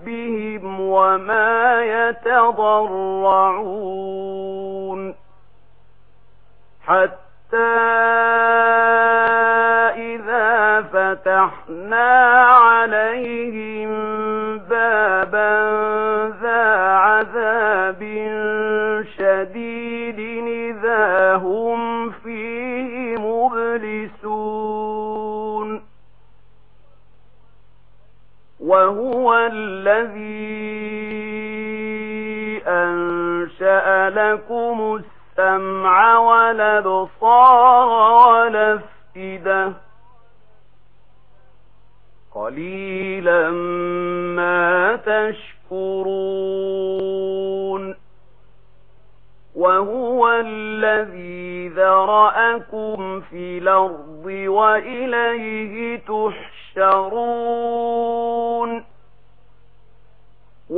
ربهم وما يتضرعون حتى إذا فتحنا عليهم الذي أنشأ لكم السمع والبصار والأفئدة قليلا ما تشكرون وهو الذي ذرأكم في الأرض وإليه تحشرون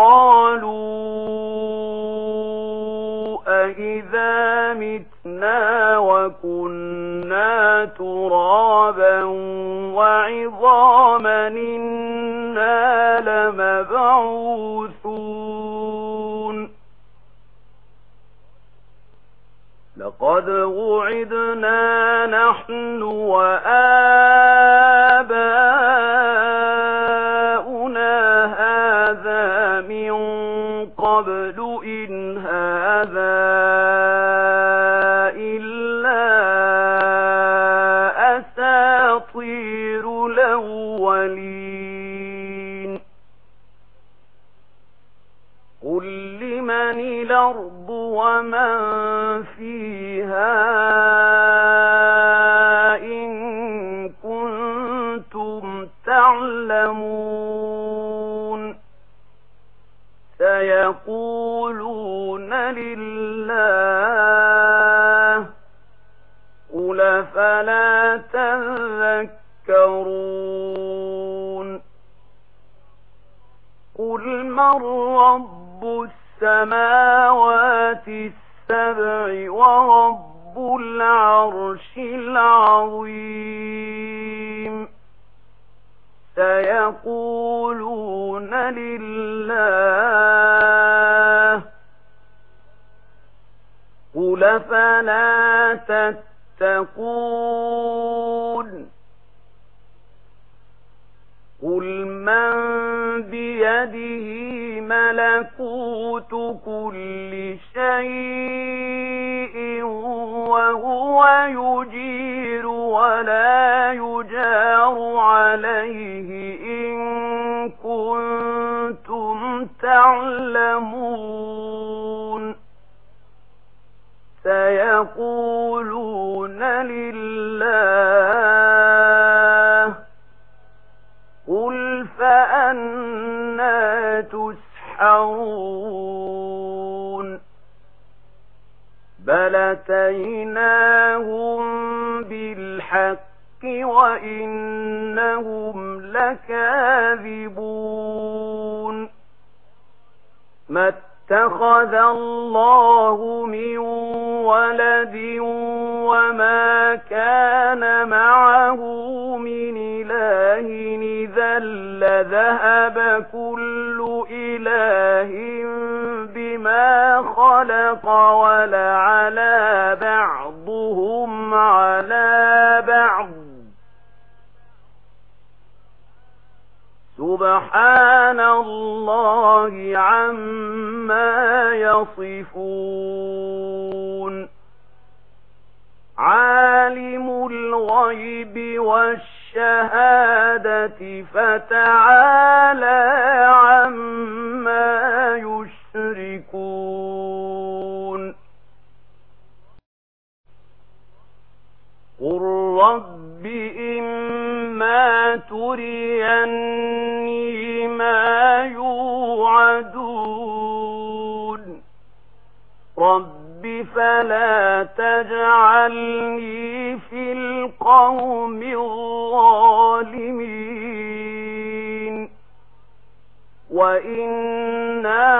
قالوا أئذا متنا وكنا ترابا وعظاما إنا لمبعوثون لقد وعدنا نحن وآباؤنا إن هذا إلا أساطير الأولين قل لمن الأرض ومن فيها إن كنتم تعلمون سيقولون رب السماوات السبع ورب العرش العظيم. سيقولون لله قل فلا تتقون. قل من بيده ملكوت كل شيء وهو يجير ولا يجار عليه إن كنتم تعلمون فلتيناهم بالحق وإنهم لكاذبون ما اتخذ الله من ولد وما كان معه من إله إذا لذهب كل إله بما خلق ولعب سبحان الله عما يصفون عالم الغيب والشهادة فتعالى عما يشركون قل رب إن مَا تُرِيَنِّي مَا يُوعَدُونَ رَبِّ فَلَا تَجْعَلْنِي فِي الْقَوْمِ الظَّالِمِينَ وَإِنَّا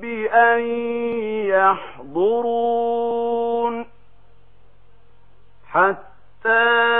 بأن يحضرون حتى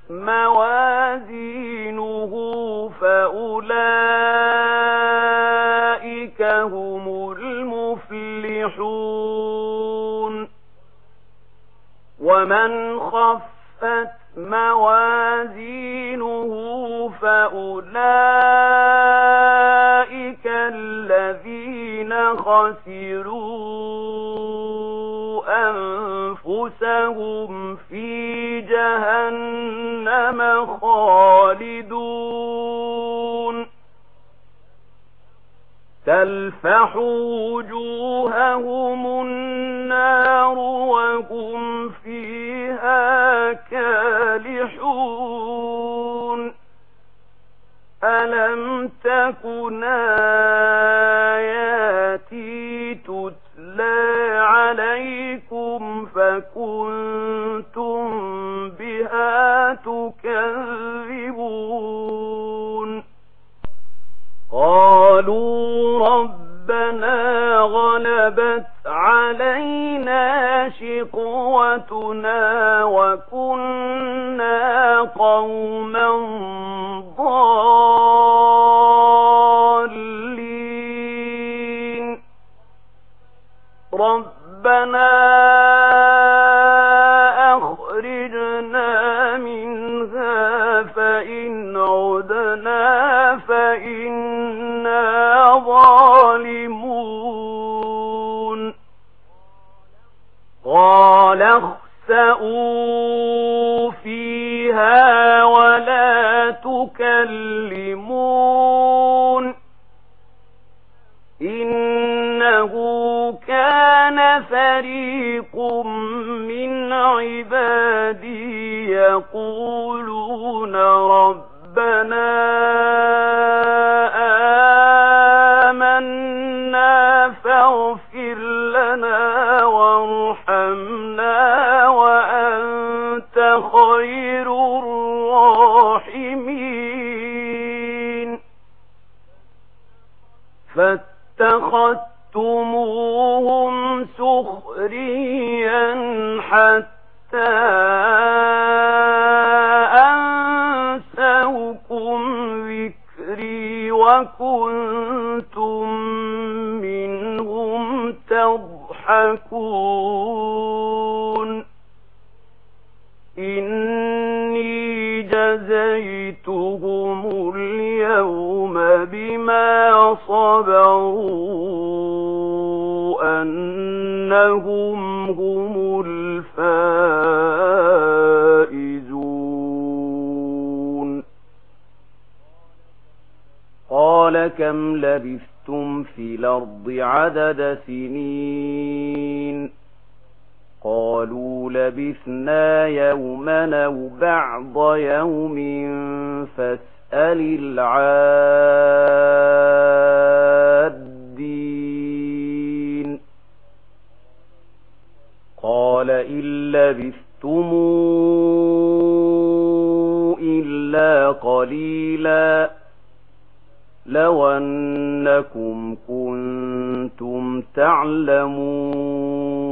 هم المفلحون. ومن خفت موازينه فأولئك الذين خسروا أنفسهم في جهنم خالدون تَمْسَحُوا وُجُوهَهُمُ النَّارُ وَهُمْ فِيهَا كَالِحُونَ أَلَمْ تَكُنْ آيَاتِي تُتْلَى عَلَيْكُمْ فَكُنْتُمْ بِهَا تُكَذِّبُونَ قَالُوا رَبَّ كذبت علينا شقوتنا وكنا قوما ضالين. ربنا فريق من عبادي يقولون ربنا آمنا فاغفر لنا وارحمنا وأنت خير الراحمين فاتخذتموه تضحكون. إني جزيتهم اليوم بما صبروا أنهم هم الفائزون. قال كم لبثت لبثتم في الأرض عدد سنين قالوا لبثنا يوما أو بعض يوم فاسأل العادين قال إن لبثتموا إلا قليلاً لو أنكم كنتم تعلمون